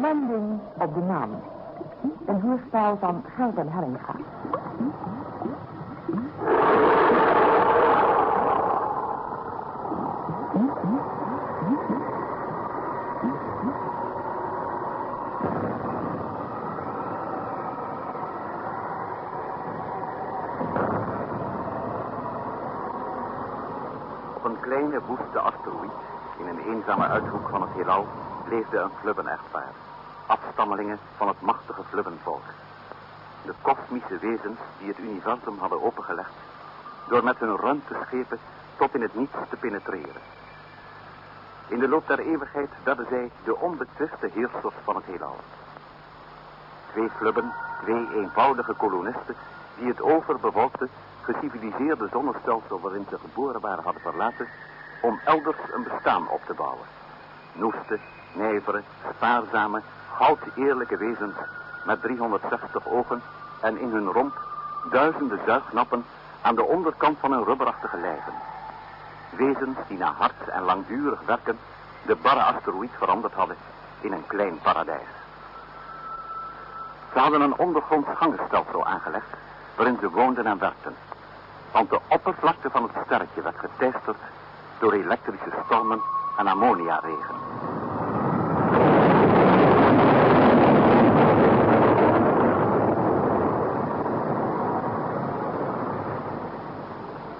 Landing op de maan. Een hierspel van Gert en Hellinga. Op een kleine woeste asteroïd, in een eenzame uithoek van het heelal, leefde een flubben-echtpaar. Afstammelingen van het machtige flubbenvolk. De kosmische wezens die het universum hadden opengelegd, door met hun ruimteschepen tot in het niets te penetreren. In de loop der eeuwigheid werden zij de onbetwiste heersers van het heelal. Twee flubben, twee eenvoudige kolonisten, die het overbewolkte, geciviliseerde zonnestelsel waarin ze geboren waren hadden verlaten, om elders een bestaan op te bouwen. Noeste, nijvere, spaarzame, goud eerlijke wezens met 360 ogen en in hun romp duizenden zuignappen aan de onderkant van hun rubberachtige lijven. Wezens die na hard en langdurig werken de barre asteroïd veranderd hadden in een klein paradijs. Ze hadden een ondergronds gangenstelsel aangelegd waarin ze woonden en werkten. Want de oppervlakte van het sterretje werd geteisterd door elektrische stormen en ammoniaregen.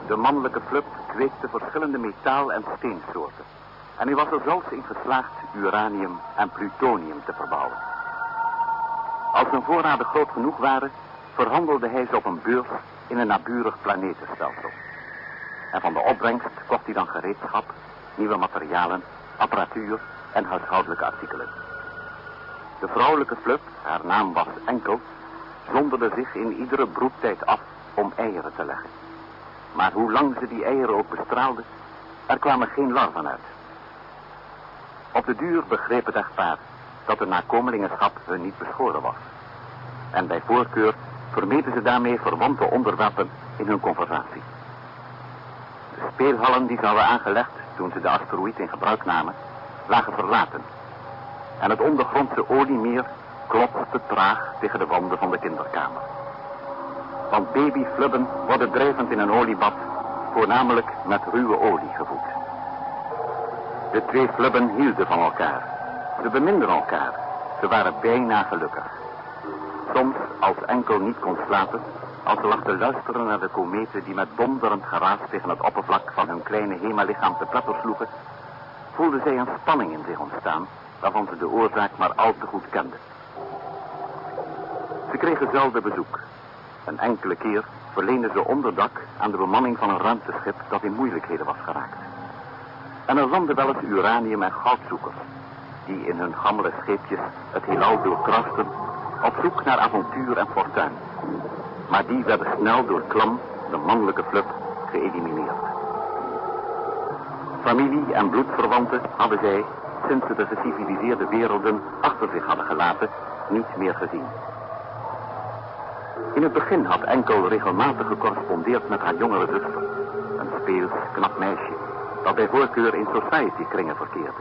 De mannelijke flub kweekte verschillende metaal- en steensoorten. En hij was er zelfs in geslaagd uranium en plutonium te verbouwen. Als zijn voorraden groot genoeg waren, verhandelde hij ze op een beurs in een naburig planetenstelsel. En van de opbrengst kocht hij dan gereedschap, nieuwe materialen, apparatuur en huishoudelijke artikelen. De vrouwelijke flub, haar naam was Enkel, zonderde zich in iedere broedtijd af om eieren te leggen. Maar hoe lang ze die eieren ook bestraalden, er kwamen geen larven uit. Op de duur begreep het echtpaar dat de nakomelingenschap hun niet beschoren was. En bij voorkeur vermeten ze daarmee verwante onderwerpen in hun conversatie. De speelhallen die ze hadden aangelegd toen ze de asteroïd in gebruik namen, lagen verlaten. En het ondergrondse oliemeer klopte traag tegen de wanden van de kinderkamer. Want babyflubben worden drijvend in een oliebad, voornamelijk met ruwe olie gevoed. De twee flubben hielden van elkaar. Ze beminden elkaar. Ze waren bijna gelukkig. Soms, als enkel niet kon slapen, als ze lag te luisteren naar de kometen die met donderend geraas tegen het oppervlak van hun kleine hemalichaam te pletter sloegen, voelde zij een spanning in zich ontstaan, waarvan ze de oorzaak maar al te goed kende. Ze kregen zelden bezoek. Een enkele keer verleenden ze onderdak aan de bemanning van een ruimteschip dat in moeilijkheden was geraakt. En er landden wel eens uranium- en goudzoekers, die in hun gammele scheepjes het heelal doorkrasten op zoek naar avontuur en fortuin. Maar die werden snel door Klam, de mannelijke flub, geëlimineerd. Familie en bloedverwanten hadden zij, sinds ze de geciviliseerde werelden achter zich hadden gelaten, niet meer gezien. In het begin had Enkel regelmatig gecorrespondeerd met haar jongere zuster, een speels, knap meisje, dat bij voorkeur in society kringen verkeerde.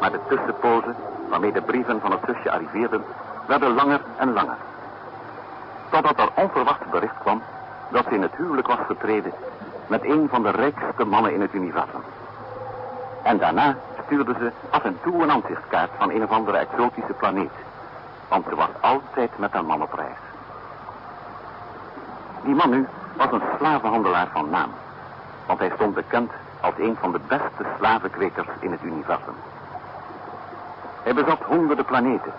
Maar de tussenpozen, waarmee de brieven van het zusje arriveerden, werden langer en langer. Totdat er onverwacht bericht kwam dat ze in het huwelijk was getreden met een van de rijkste mannen in het universum. En daarna stuurde ze af en toe een aanzichtkaart van een of andere exotische planeet. Want ze was altijd met haar man op reis. Die man nu was een slavenhandelaar van naam. Want hij stond bekend als een van de beste slavenkwekers in het universum. Hij bezat honderden planeten,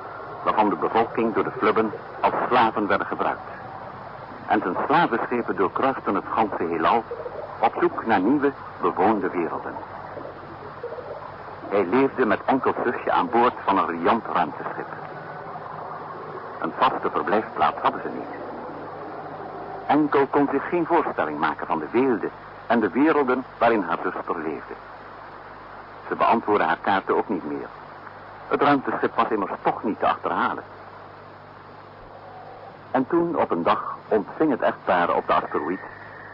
waarvan de bevolking door de flubben als slaven werden gebruikt. En zijn slavenschepen doorkruisten het ganse heelal op zoek naar nieuwe, bewoonde werelden. Hij leefde met enkel zusje aan boord van een riant ruimteschip. Een vaste verblijfplaats hadden ze niet. Enkel kon zich geen voorstelling maken van de weelde en de werelden waarin haar zuster leefde. Ze beantwoordde haar kaarten ook niet meer. Het ruimteschip was immers toch niet te achterhalen. En toen op een dag ontving het echtpaar op de asteroïd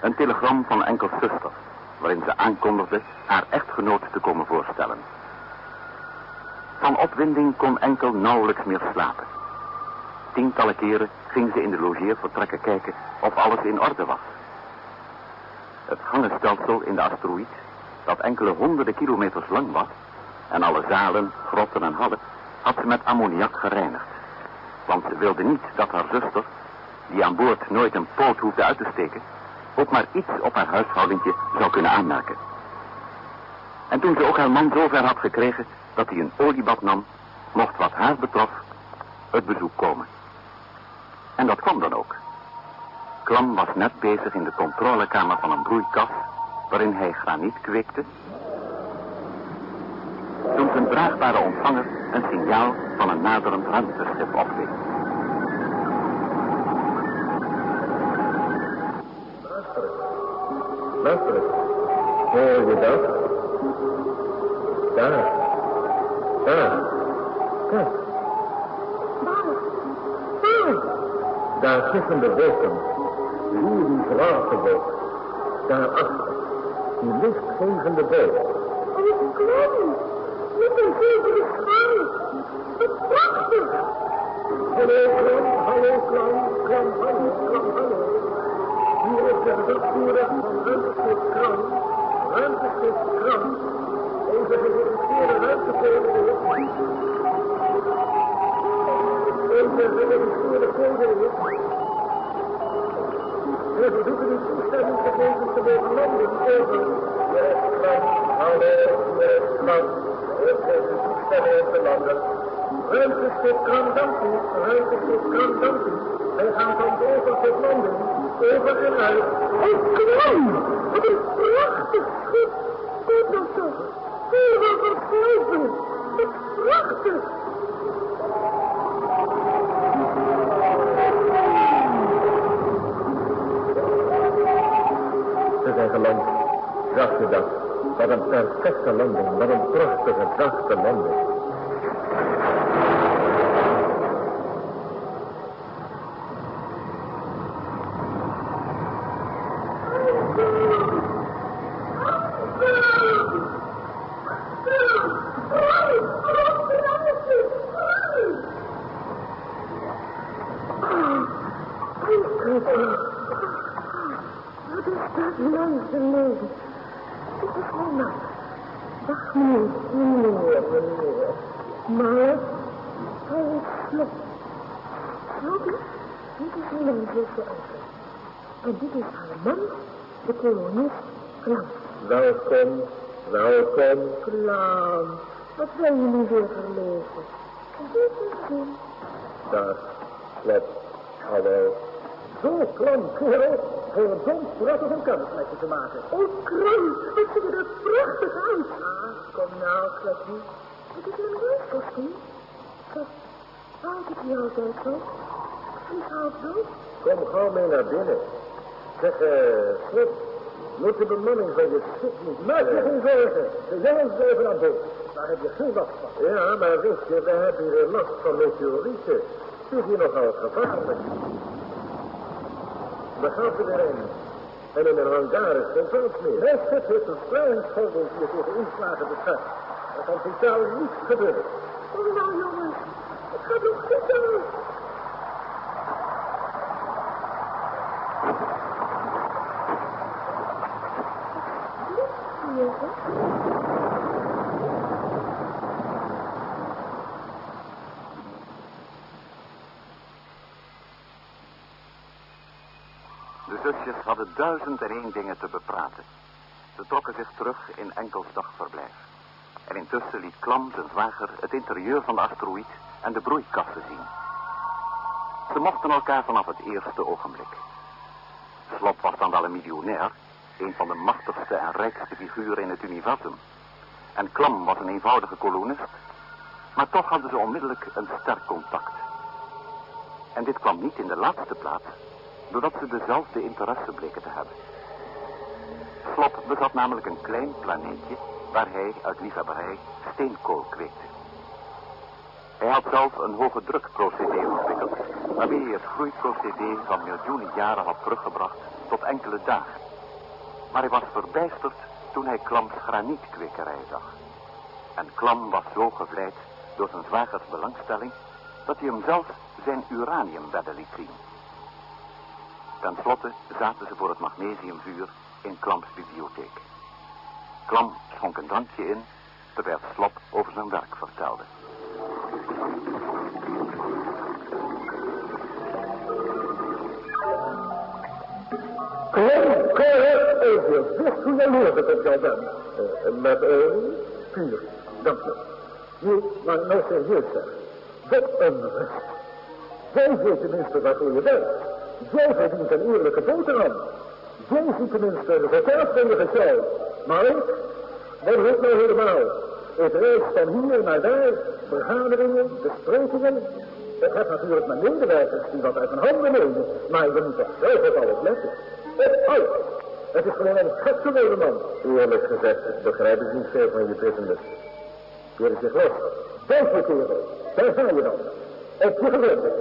een telegram van enkel zuster, waarin ze aankondigde haar echtgenoot te komen voorstellen. Van opwinding kon enkel nauwelijks meer slapen. Tientallen keren ging ze in de logeervertrekken kijken of alles in orde was. Het gangenstelsel in de asteroïd, dat enkele honderden kilometers lang was, en alle zalen, grotten en hallen, had ze met ammoniak gereinigd. Want ze wilde niet dat haar zuster, die aan boord nooit een poot hoefde uit te steken, ook maar iets op haar huishoudentje zou kunnen aanmerken. En toen ze ook haar man zover had gekregen dat hij een oliebad nam, mocht wat haar betrof het bezoek komen. En dat kwam dan ook. Klam was net bezig in de controlekamer van een broeikas, waarin hij graniet kweekte. Toen zijn draagbare ontvanger een signaal van een naderend ruimteschip opweek. Luister eens. Luister eens. Hoor je dat? Daar. Daar. Kijk. Daar tussen de wolken. Je die zwarte wolk? Daarachter. Die lichtgevende. Oh, Klam. Met een zilveren schaal. Wat prachtig. Hallo Klam, hallo Klam, Klam, hallo, Klam, hallo. Hier is de gedachtvoerder van ruimteschip Kram. Ruimteschip Kram. Onze geïnteresseerde ruimtevoerder. Onze geïnteresseerde voerder. We verzoeken u toestemming te geven te mogen landen over. Is Kram, hallo, Kram. Ik geef u toestemming te landen. Dank u. Ruimteschip Kram, dank u. Wij gaan van over tot landen. Over en uit. Oh, Klam. Wat een prachtig schip. Kijk nou toch. Helemaal vergrijpen. Wat prachtig. Een perfecte landing. Wat een prachtige, zachte landing. Wat is dat langzaam leven? Het is mijn man. Dag meneer, meneer, meneer. Maar hij is slot. Slot is, dit is mijn zusje Elke. En dit is haar man, de kolonist Klam. Welkom, welkom. Klam, wat zijn jullie weer verlezen? Dit is zin. Dag, Slot. Hallo. Zo, Klam, kerel. Voor een dom prettig een kamerplekje te maken. Oh, Klam, wat ziet er prachtig uit. Ah, kom nou, Klappie. Het is mijn reiskostuum. Kijk, houdt het hier altijd zo? Vlieg half dood? Kom gauw mee naar binnen. Zeg, eh, Slot, moet de bemanning van je schip niet... Maak je geen zorgen. De jongens blijven aan boord. Daar heb je geen last van. Ja, maar weet je, we hebben hier last van meteorieten. Het is hier nogal gevaarlijk. We gaan er weer in. En in een hangar is geen plaats meer. Mijn schip heeft een spreidingsgordel hier tegen inslagen beschermd. Er kan totaal niets gebeuren. Kom nou, jongens. Het gaat nog goed uit. Licht hier, hadden duizend en één dingen te bepraten. Ze trokken zich terug in enkels dagverblijf. En intussen liet Klam zijn zwager het interieur van de asteroïd en de broeikassen zien. Ze mochten elkaar vanaf het eerste ogenblik. Slot was dan wel een miljonair, een van de machtigste en rijkste figuren in het universum. En Klam was een eenvoudige kolonist, maar toch hadden ze onmiddellijk een sterk contact. En dit kwam niet in de laatste plaats, doordat ze dezelfde interesse bleken te hebben. Slop bezat namelijk een klein planeetje waar hij uit liefhebberij steenkool kweekte. Hij had zelf een hoge drukprocedé ontwikkeld, waarmee hij het groeiprocedé van miljoenen jaren had teruggebracht tot enkele dagen. Maar hij was verbijsterd toen hij Klams granietkwekerij zag. En Klam was zo gevleid door zijn zwagers belangstelling dat hij hem zelf zijn uraniumbedden liet. Ten slotte zaten ze voor het magnesiumvuur in Klams bibliotheek. Klam schonk een drankje in, terwijl Slop over zijn werk vertelde. Klam, Karel, even. Hoe jij leert het op jouw bent. Met olie? Vuur. Dank je. Nu, maar nou serieus zeg. Wat een rust. Jij je werkt. Jij verdient een eerlijke boterham. Jij ziet tenminste resultaat van je gestel. Maar ik, wat lukt nou helemaal? Ik reis van hier naar daar, vergaderingen, besprekingen. Ik heb natuurlijk mijn medewerkers die wat uit mijn handen nemen, maar je moet toch zelf op alles letten. Op alles. Het is gewoon een gek geworden man. Eerlijk gezegd begrijp ik niet veel van je business. Hier is je. Dank je kerel. Daar ga je dan. Op je gewende.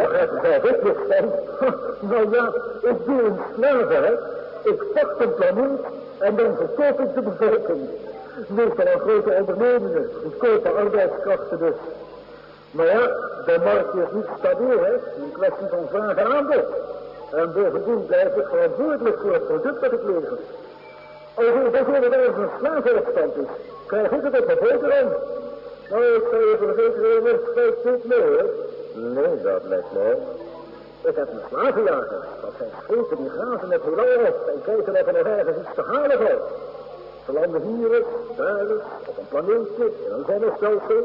Hoor. Ik niks van. Nou ja, ik doe een slaven, Ik pak een planeet en dan verkoop ik de bevolking. Meestal aan grote ondernemingen, goedkope arbeidskrachten dus. Maar ja, de markt is niet stabiel, hè. Een kwestie van vraag en aanbod. En bovendien blijf ik verantwoordelijk voor het product dat ik lever. Als er bijvoorbeeld ergens een slavenopstand is, krijg ik het op mijn boterham. Nou, ik zou je verzekeren, dat spreekt niet mee, hè. Nee, dat lijkt me Ik heb een slavenjager. Dat zijn schepen die grazen het heelal op en kijken of er nog ergens iets te halen valt. Ze landen hier daar op een planeetje, in een zonnestelsel.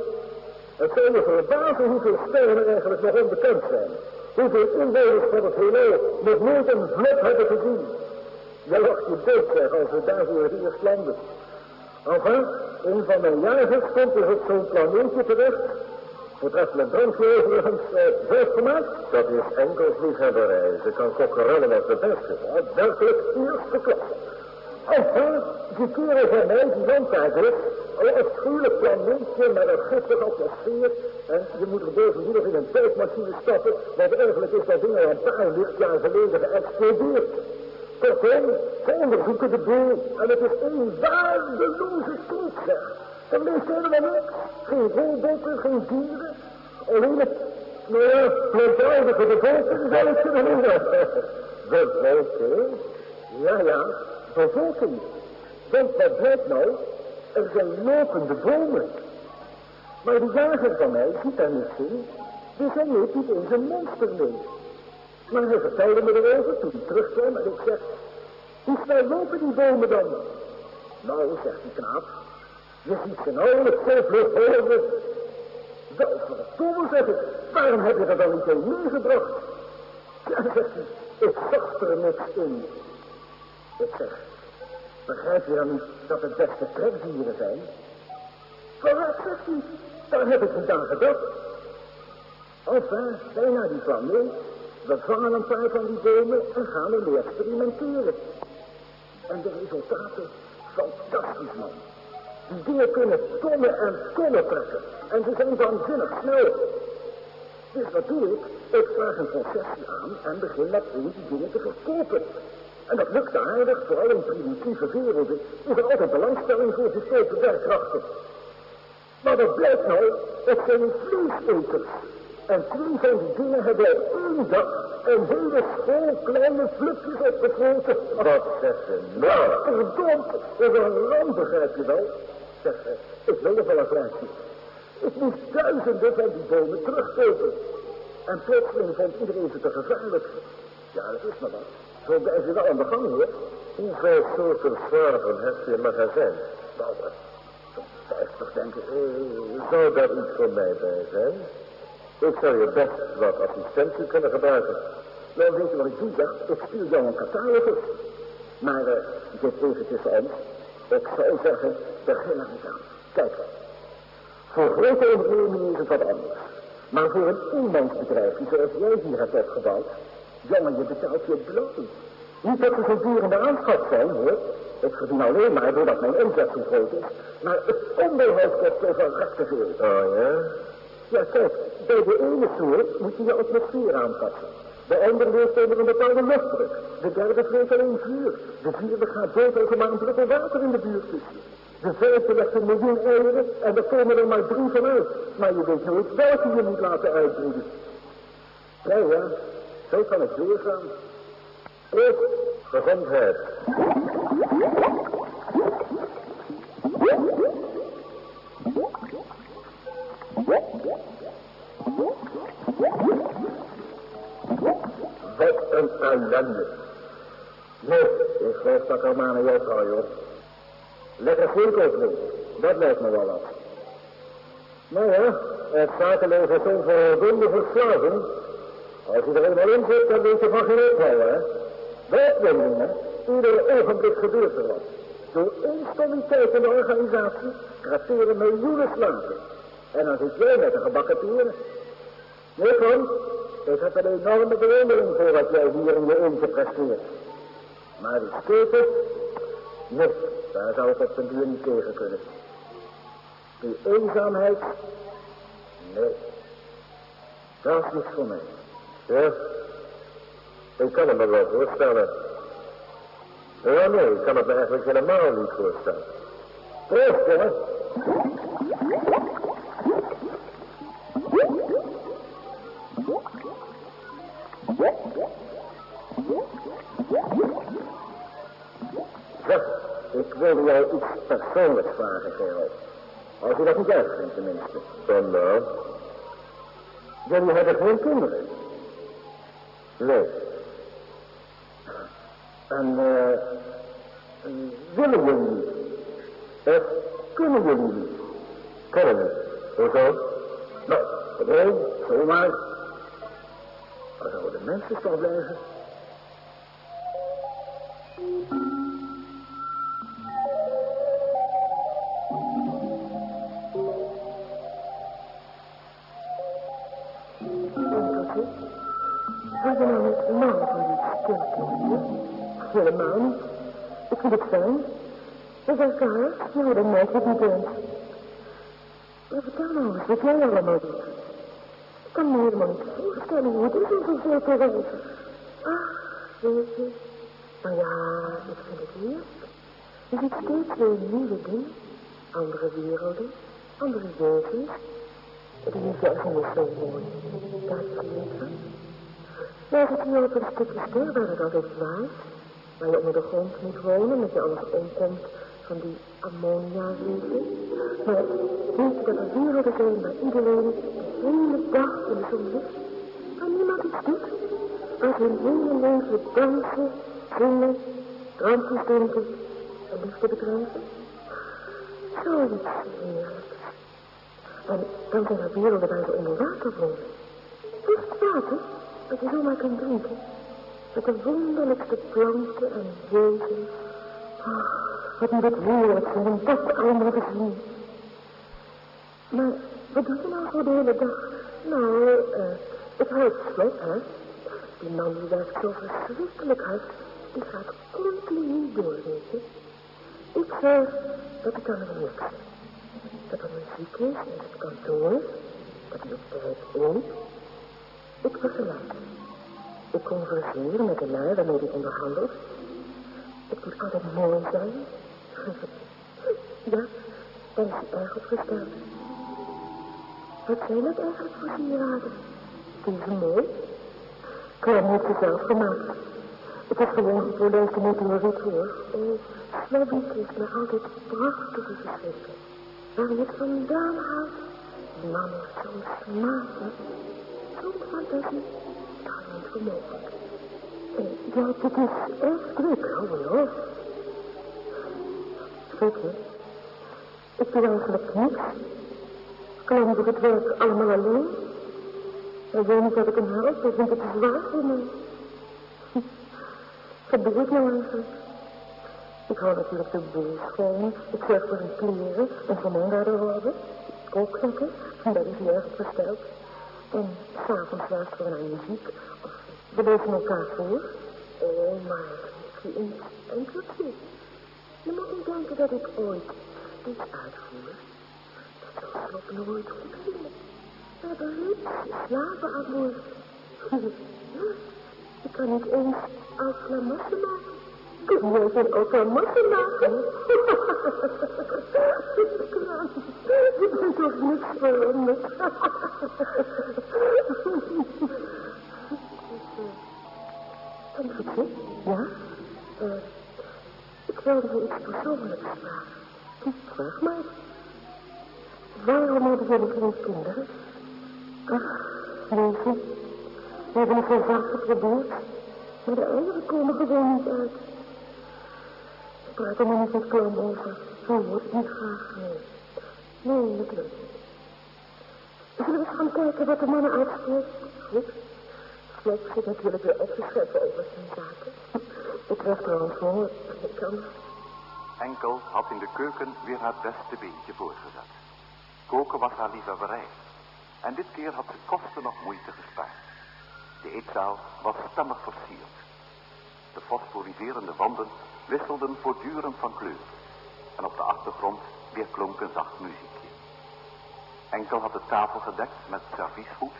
Het zou je verbazen hoeveel sterren er eigenlijk nog onbekend zijn. Hoeveel inwoners van het heelal nog nooit een vlot hebben gezien. Je lacht je dood zeg als we daarvoor eerst landen. Enfin, een van mijn jagers komt dus op zo'n planeetje terecht Voortreffelijk drankje overigens zelf gemaakt? Dat is enkel vlieghebberij. Ze kan kokkerellen als de beste. Ja, werkelijk eerste klasse. Enfin, die kerel van mij, die landtager, een afschuwelijk planeetje met een giftige atmosfeer. En je moet er bovendien nog in een tijdmachine stappen, want eigenlijk is dat ding al een paar lichtjaar geleden geëxplodeerd. Kortom, ze onderzoeken de boel en het is een waardeloze troep, Er leeft helemaal niks. Geen robotten, geen dieren. Alleen het, nou ja, plantaardige bevolking zou ik kunnen noemen. Bevolking? Ja, ja, bevolking. Want wat blijkt nou? Er zijn lopende bomen. Maar die jager van mij ziet daar niks in. Dus hij neemt niet eens een monster mee. Maar hij vertelde me erover toen hij terugkwam en ik zeg... Hoe snel lopen die bomen dan? Nou, zegt die knaap, je ziet nauwelijks zo vlug horen. Wel verdomme, zeg ik. Waarom heb je er dan niet een meegebracht? Ja, zegt hij, ik zag er niks in. Ik zeg, begrijp je dan niet dat het beste trekdieren zijn? Vooruit, zegt hij, daar heb ik niet aan gedacht. Enfin, wij naar die planeet, we vangen een paar van die bomen en gaan ermee experimenteren. En de resultaten, fantastisch man. Die dingen kunnen tonnen en tonnen trekken. En ze zijn waanzinnig snel. Dus wat doe ik? Ik vraag een concessie aan en begin met die dingen te verkopen. En dat lukt aardig, vooral in primitieve werelden is er altijd belangstelling voor goedkope werkkrachten. Maar wat blijkt nou? Het zijn vleeseters. En twee van die dingen hebben op één dag een hele school kleine flupjes opgefroten. Wat zegt ze nou? Verdomd, dat is een ramp, begrijp je wel. Ik wil nog wel een vraagje. Ik moest duizenden van die bomen terugkopen. En plotseling vond iedereen ze te gevaarlijk. Ja, dat is maar wat. Zo blijf je wel aan de gang, hoor. Hoeveel soorten slaven heb je in magazijn? Nou, zo'n vijftig, denk ik. Uh, zou daar iets voor mij bij zijn? Ik zou je best wat assistentie kunnen gebruiken. Nou, weet je wat ik doe, ja? Ik stuur jou een catalogus. Maar, uh, dit even tussen ons. Ik zou zeggen, begin er eens aan. Kijk, voor grote ondernemingen is het wat anders. Maar voor een eenmansbedrijf, zoals jij hier hebt opgebouwd, jongen, je betaalt je beloning. Niet dat ze zo duur in de aanschaf zijn, hoor. Ik verdien alleen maar doordat mijn omzet zo groot is. Maar het onderhoud kost zoveel recht te veel. Oh ja? Ja, kijk, bij de ene soort moet je je atmosfeer aanpassen. De andere leeft onder een bepaalde luchtdruk. De derde vreet alleen vuur. De vierde gaat dood als er maar een druppel water in de buurt is. De vijfde legt een miljoen eieren en er komen er maar drie van uit. Maar je weet nooit welke je moet laten uitbroeden. Ja, ja, zo kan het doorgaan. Proost, gezondheid. Wat een ellende. Nee, ik geloof dat ik al maar naar jou ga, joh. Lekker groenkool drinken, dat lijkt me wel af. Nou ja, het zakenleven is zo'n verdomme verslaving. Als je er eenmaal in zit, dan weet je van geen ophouden, hè. Werknemingen, ieder ogenblik gebeurt er wat. Door instabiliteit in de organisatie krasseren miljoenen slanken. En dan zit jij met een gebakken pieren. Nee, kom, ik heb een enorme bewondering voor wat jij hier in je eentje presteert. Maar die sketen, nee, daar zou ik op den duur niet tegen kunnen. Die eenzaamheid, nee, dat is niet voor mij. Ja, ik kan het me wel voorstellen. Ja, nee, ik kan het me eigenlijk helemaal niet voorstellen. Proost, hè? Jou iets persoonlijks vragen, Gerald. Als je dat niet erg vindt, tenminste. Dan nou? Jullie hebben geen kinderen. Nee. En, eh, willen jullie niet? Of kunnen jullie niet? Kunnen we. Hoezo? Nou, gewoon, zomaar. Waar zouden de mensen toch blijven? Helemaal niet. Ik vind het fijn. Dat is elkaar. Nou, dan maakt het niet eens. Maar vertel nou eens wat jij allemaal doet. Ik kan me helemaal niet voorstellen hoe het is om zoveel te reizen. Ach, weet je. Nou ja, ik vind het heerlijk. Je ziet steeds weer nieuwe dingen. Andere werelden, andere wezens. Het is niet zo mooi. Daar is het niet van. Ja, zit hier op een stukje ster waar het altijd waait. Waar je onder de grond moet wonen, met je alles omkomt van die ammonia-wegen. Maar weet je dat er zijn waar iedereen de hele dag in de zon ligt? Waar niemand iets doet. Waar hun hele leven dansen, zingen, drankjes drinken en liefde bedrijven? Zoiets heerlijks. En dan zijn er werelden waar ze onder water wonen. Echt water, dat je zomaar kunt drinken. Met de wonderlijkste planten en wezens. Wat moet het heerlijk zijn om dat allemaal te zien. Maar wat doe je nou voor de hele dag? Nou, eh, ik hou het slot, hè. Die man die werkt zo verschrikkelijk hard. Die gaat continu door, weet je. Ik zeg dat ik aan het niks dat er muziek is in het kantoor, dat hij op tijd eet. Ik begeleid hem. Ik converseer met de lui waarmee hij onderhandelt. Het moet altijd mooi zijn. ja, daar is hij erg op gesteld. Wat zijn dat eigenlijk voor sieraden? Is mooi. Clem heeft ze zelf gemaakt. Het is gewoon gepolijste meteoriet hoor. Oh, Slobbiek is me altijd prachtige geschriften. Waar je het vandaan haalt. Man heeft zo'n smaak. Zo'n fantasie. Dat is voor. Eh, ja, het is echt druk, op. Weet je, ik doe eigenlijk niks. Klein doe het werk allemaal alleen. Hij wil niet dat ik hem help, hij vindt het te zwaar voor mij. Wat doe ik nou eigenlijk? Ik hou natuurlijk de schoon. Ik zorg voor zijn kleren en voor mijn garderobe. Kookzakken, daar is hij erg op gesteld. En s'avonds luisteren we naar muziek. Of we lezen elkaar voor. Oh, maar ik een enkeltje. Je moet niet denken dat ik ooit iets uitvoer. Dat zal Slop nooit vinden. We hebben rust, slapen aan boord. kan niet eens alflamassen maken. Kun jij geen alflamassen maken? Je bent toch niks veranderd. Tante, ja? Uh, ik wilde je iets persoonlijks vragen. Vraag maar. Waarom hebben jullie geen kinderen? Ach, lieve, we hebben het zo vaak geprobeerd, maar de eieren komen gewoon niet uit. Ik praat er maar niet met Klam over. Zo wordt niet graag. Nee, nee, dat lukt niet. Zullen we eens gaan kijken wat de mannen uitspreekt? Goed. Flex zit natuurlijk weer opgeschreven over zijn zaken. Ik krijg trouwens voor. Ik kan. Enkel had in de keuken weer haar beste beentje voorgezet. Koken was haar liefhebberij. En dit keer had ze kosten nog moeite gespaard. De eetzaal was stemmig versierd. De fosforiserende wanden wisselden voortdurend van kleur. En op de achtergrond weer klonk een zacht muziekje. Enkel had de tafel gedekt met serviesgoed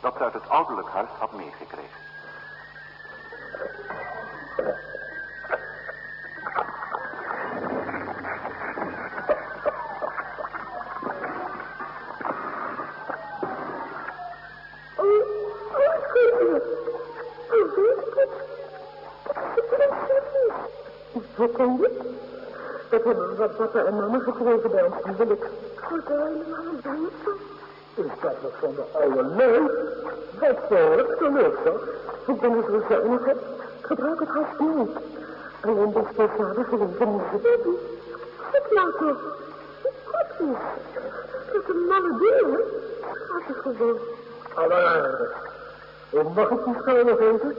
dat ze uit het ouderlijk huis had meegekregen. Wat kan dit? Dat hebben we van papa en mama gekregen bij ons huwelijk. Goed helemaal beter. Is dat nog van de oude leuk? Wat voor het geluk, toch? Ik ben het zo zuinig heb. Gebruik het haast niet. Alleen bij speciale gelegenheden. Baby, goed nou toch. Goed is. Dat een malle dingen. Gaat het gewoon. Alleraardig. Mag ik die schouw nog even?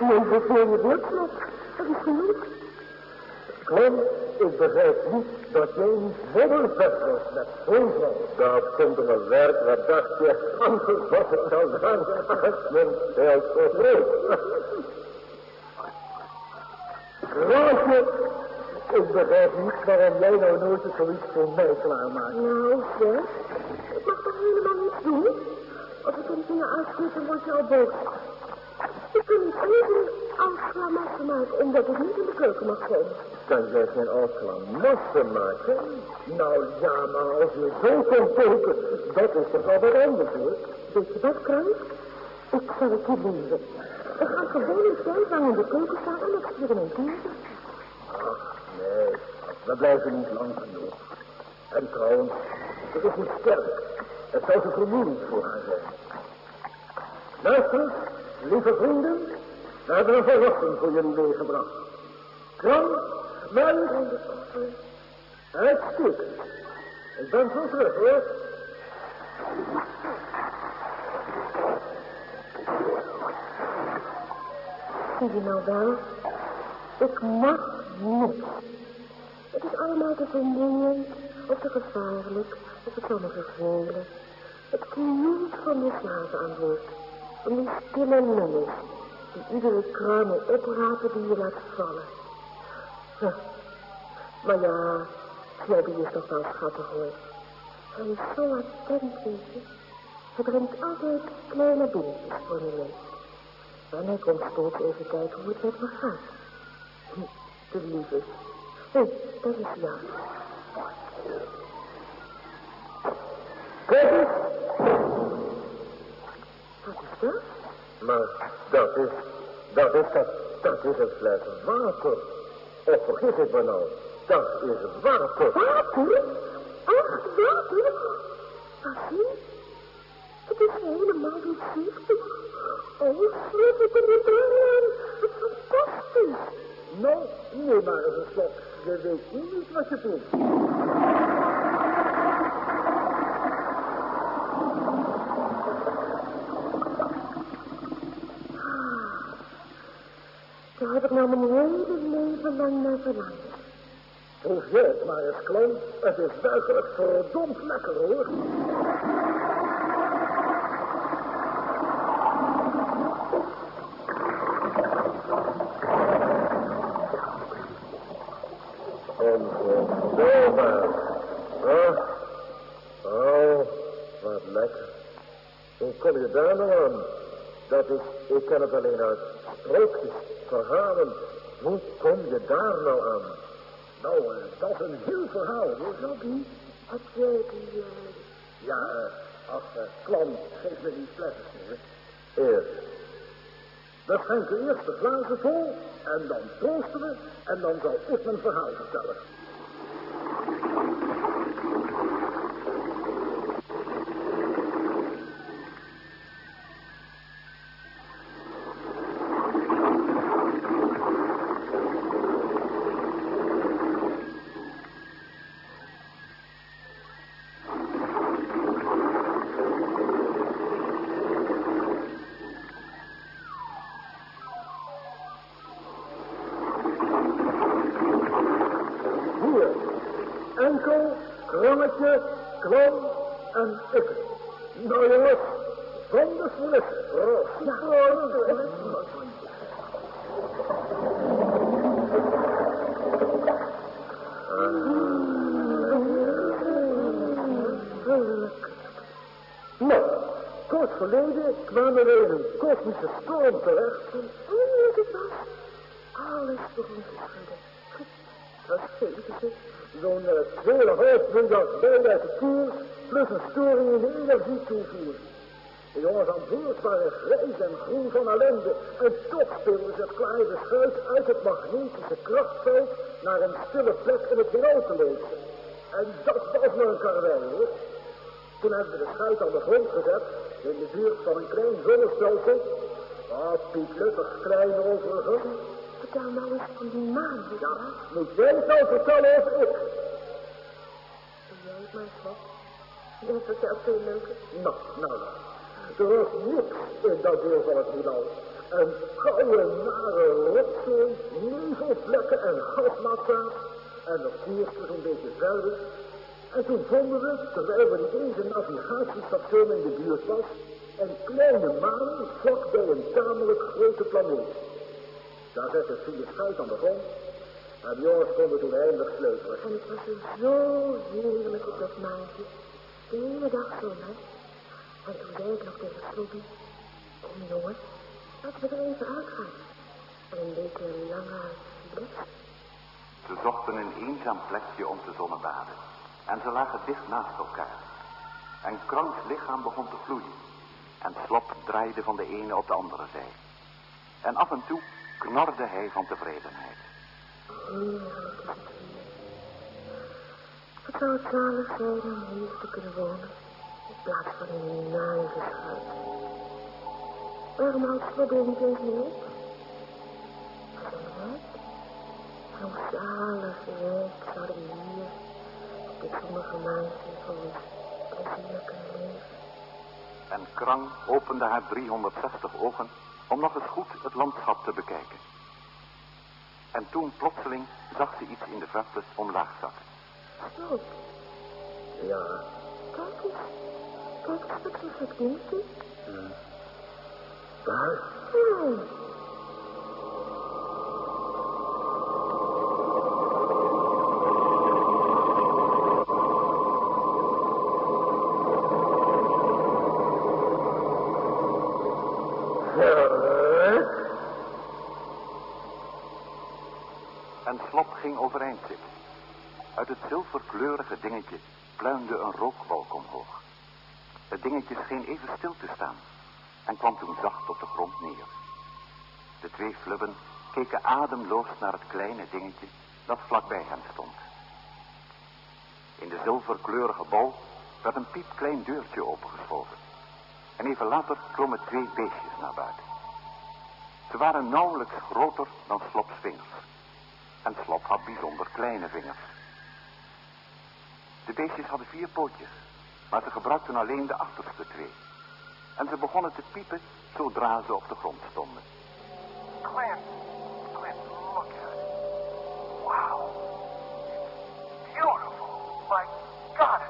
Nee, beveel je. Klam, ik begrijp niet dat jij niet verder was met zo'n vrouw. Dat komt er een werk, wat dacht je, anders was het zou zijn, als men stelt zo groot. Ik begrijp niet waarom jij nou nooit zoiets voor mij klaarmaakt. Nou, zeg. Ik mag toch helemaal niets doen? Als ik een vinger uitsteek, dan word je al boos. Ik kan niet even alflamassen maken, omdat ik niet in de keuken mag zijn. Kan jij geen alflamassen maken? Nou ja, maar als je zo kon koken, dat is toch wel wat anders hoor. Weet je wat, Kruis? Ik zal het je leren. Ik ga gewoon een tijd lang in de keuken staan en experimenteren. Ach, nee, we blijven niet lang genoeg. En trouwens, het is niet sterk. Het zou te vermoeiend voor haar zijn. Luister, lieve vrienden, we hebben een verrassing voor jullie meegebracht. Kram, men, uitstekend. Ik ben zo terug, hoor. Zie je nou wel? Ik mag niet. Het is allemaal te vermoeiend, of te gevaarlijk, of het zal me vervelen. Het krioelt van de slaven aan boord. Van die stille lullen, die iedere kruimel oprapen die je laat vallen. Maar ja, Snabby is toch wel schattig hoor. Hij is zo attent, weet je. Hij brengt altijd kleine dingetjes voor me mee. En hij komt steeds even kijken hoe het met me gaat. Hm, de lieve. Hé, hey, dat is. Kijk eens. Wat is dat? Maar dat is, dat is, dat, dat is een fles water. Of vergis ik me nou, dat is water. Water? Echt water? Wat zie? Het is helemaal doorzichtig. Oh, slip, ik ben er doorheen. Het is fantastisch. Nou, neem maar eens een slok. Je weet niet wat je doet. Daar heb ik nou mijn hele leven lang naar verlangd. Proef jij het maar eens, Klon. Het is werkelijk verdomd lekker, hoor. Onverdomme. Huh? lekker. Hoe kom je daar nou aan? Dat is, ik ken het alleen uit sprookjes, verhalen. Hoe kom je daar nou aan? Nou, uh, dat is een heel hoor, Jackie. Heb jij die... Uh... Ja, uh, ach, uh, klant, geef me die flessen, heer. Eerst. We schenken eerst de glazen vol, en dan proosten we, en dan zal ik mijn verhaal vertellen. Plus een storing in de energietoevoer. De jongens aan boord waren grijs en groen van ellende. En toch speelden ze het kleine schuit uit het magnetische krachtveld naar een stille plek in het lezen. En dat was maar een karwei, hoor. Toen hebben we de schuit aan de grond gezet, in de buurt van een klein zonnestelsel. Ah, Lutters klein overigens. Vertel nou eens van die maan, Ja, moet jij het nou vertellen of ik? Doe jij het maar, schat. Je vertelt veel leuker. Nou, nou, er was niks in dat deel van het heelal. Een koude, nare rotzooi, nevelvlekken en gasmassa's. En dat koerste zo'n beetje verder. En toen vonden we, terwijl we niet eens een navigatiestation in de buurt was, een kleine maan vlak bij een tamelijk grote planeet. Daar zette ze de schuit aan de grond. En de jongens konden toen eindelijk sleutelen. En het was er zo heerlijk op dat maandje. De hele dag zon, hè. En toen zei ik nog tegen Sloopy. Kom jongen, laten we er even uitgaan. En een beetje lange files. Ze zochten een eenzaam plekje om te zonnebaden. En ze lagen dicht naast elkaar. En Kranks lichaam begon te gloeien. En Slop draaide van de ene op de andere zij. En af en toe knorde hij van tevredenheid is het hier. Wat zou zalig zijn om hier te kunnen wonen, in plaats van een naaie schuit. Waarom houdt Slobber niet eens een rijk. Zo'n zalig rijk zouden we hier, op dit zonnige maandje, voor ons plezier leven. En Krang opende haar 360 ogen om nog eens goed het landschap te bekijken. En toen plotseling zag ze iets in de verte omlaag zakken. Stop, Ja, kijk eens. Kijk eens wat voor gek dingetje. daar. Verrek. En Slop ging overeind zitten. Uit het zilverkleurige dingetje pluimde een rookwolk omhoog. Het dingetje scheen even stil te staan en kwam toen zacht op de grond neer. De twee flubben keken ademloos naar het kleine dingetje dat vlakbij hen stond. In de zilverkleurige bol werd een piepklein deurtje opengeschoven. En even later klommen twee beestjes naar buiten. Ze waren nauwelijks groter dan Slops vingers. En Slop had bijzonder kleine vingers. De beestjes hadden vier pootjes, maar ze gebruikten alleen de achterste twee. En ze begonnen te piepen zodra ze op de grond stonden. Clint, Clint, look at it. Wow. Beautiful. My God,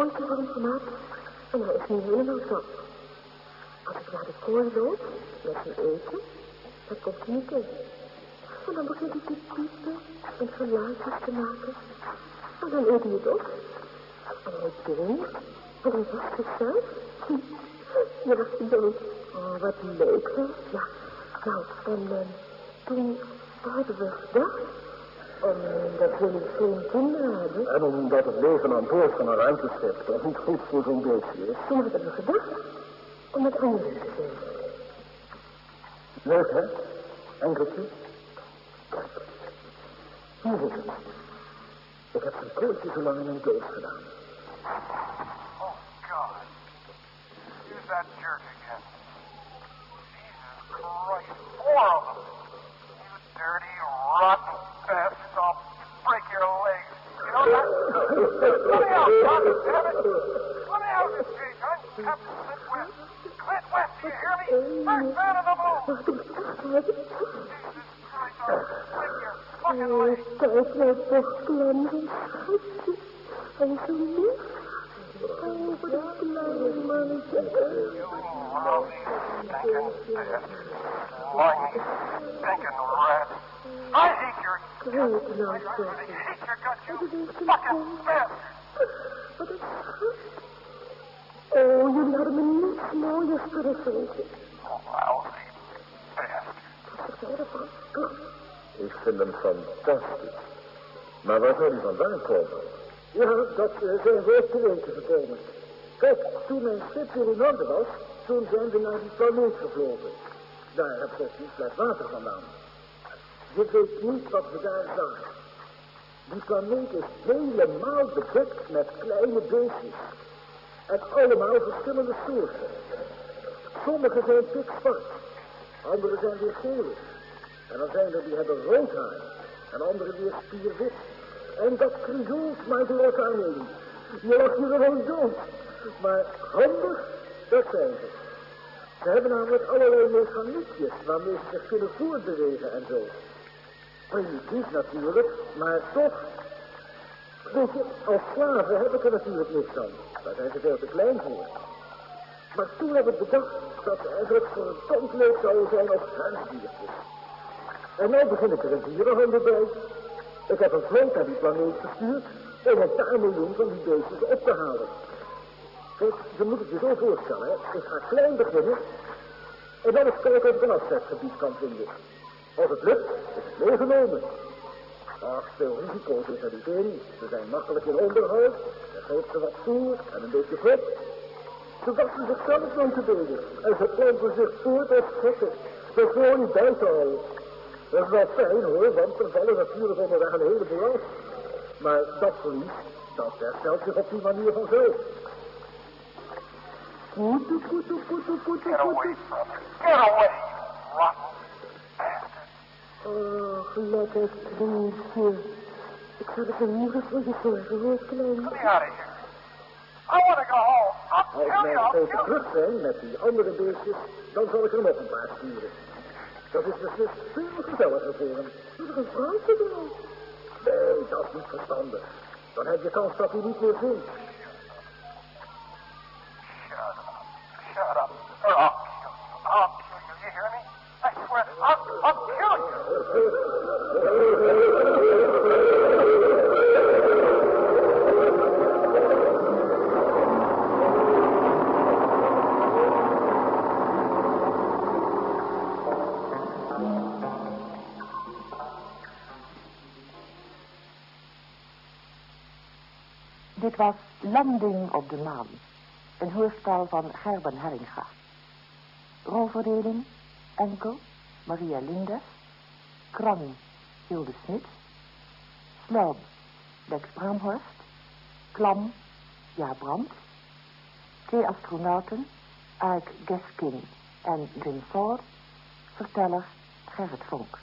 kooitje voor hem gemaakt en hij is nu helemaal zat. Als ik naar de kooi loop met zijn eten, dan komt hij niet in. En dan begint hij te piepen en geluidjes te maken. En dan eet hij het op. En hij drinkt en hij wast zichzelf. Je was je dood. Oh, wat leuk, hè? Ja, nou, en eh, toen hadden we gedacht... Omdat jullie geen kinderen hebben... En omdat het leven aan boord van een ruimteschip toch niet goed voor zo'n beestje is. Toen hadden we gedacht om het anderen te geven. Leuk, hè? Enkeltje? Hier is het. Ik heb zijn kooitje zo lang in een doos gedaan. Oh, God. Here's that jerk again. Jesus Christ. Four of me out, God damn it. Let me out of this cage. I'm Captain Clint West. Clint West, do you hear me? First man of the moon. Mag ik hem echt hebben? Jesus Christ, I'll break your fucking Oh, legs. kijk nou toch, Clem, zo'n schatje. Hij is zo lief. Oh, wat een kleine mannetje. You lousy, stinking bastard. Slimy, stinking rat. I hate your Kijk nou, I schatje. hate your guts, you Wat een fucking bastard. Wat een schat. Oh, jullie hadden me niets mooiers kunnen geven. Lousy bastard. Wat zeg jij ervan? Oh, Ik vind hem fantastisch. Maar waar zou hij vandaan komen? Ja, dat eh, zijn we ook te weten gekomen. Kijk, toen mijn schip weer in orde was, toen zijn we naar die planeet gevlogen. Daar heb ik die fles water vandaan. Je weet niet wat we daar zagen. Die planeet is helemaal bedekt met kleine beestjes. En allemaal verschillende soorten. Sommige zijn pikzwart, andere zijn weer geel. En dan zijn er die hebben rood haar. En anderen weer spierwit. En dat krioelt maar door elkaar. Je lacht je gewoon dood. Maar handig, dat zijn ze. Ze hebben namelijk allerlei mechaniekjes waarmee ze zich kunnen voortbewegen en zo. Primitief natuurlijk, maar toch. Als slaven heb ik er natuurlijk niks aan. Daar zijn ze veel te klein voor. Maar toen heb ik bedacht dat ze eigenlijk tand leuk zouden zijn als huisdiertjes. En nu begin ik er een dierenhandel bij. Ik heb een vloot naar die planeet gestuurd om een paar miljoen van die beestjes op te halen. Kijk, je moet het je zo voorstellen, hè. Ik ga klein beginnen en dan eens kijken of ik een afzetgebied kan vinden. Als het lukt, is het meegenomen. Ach, veel risico's is er niet in. Ze zijn makkelijk in onderhoud, er geeft ze wat voer en een beetje vet. Ze wassen zichzelf nooit te benen en ze planten zich voort als gekken. Ze gewoon niet bij te houden. Dat is wel fijn hoor, want er vallen natuurlijk onderweg een heleboel af. Maar dat verlies, dat herstelt zich op die manier vanzelf. Poetu, poetu, poetu, poetu, Get away. Get away. Oh, lekker vriendje. Ik het een moeder voor je zorgen, hoor, klein. Let me out of here. I want to go home. Als kill you. terug zijn met die andere beestjes, dan zal ik er nog een paar sturen. Dat is beslist veel gezelliger voor hem. Is er een vrouwtje bij? Nee, dat is niet verstandig. Dan heb je kans dat hij niet meer vindt. Shut up. Shut up. Dit was Landing op de Maan. Een hoorspel van Gerben Herringa. Rolverdeling Enkel, Maria Lindes. Krang, Hilde Smit. Slaub, Lex Bramhorst. Klam, Ja Brandt. Twee astronauten, Aik Geskin en Jim Ford. Verteller Gerrit Vonk.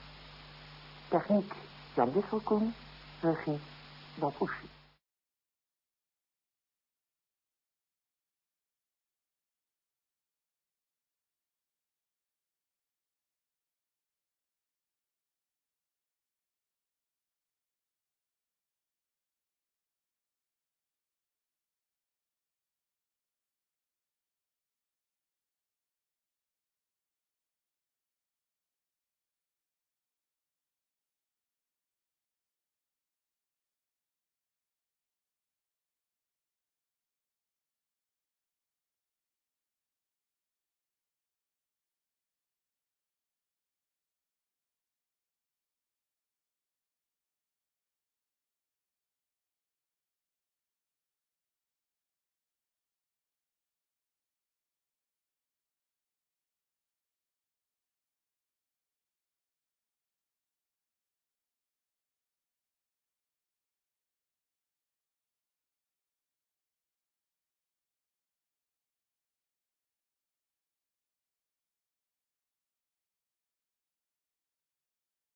Techniek Jan Wisselkoen. Regie Bob.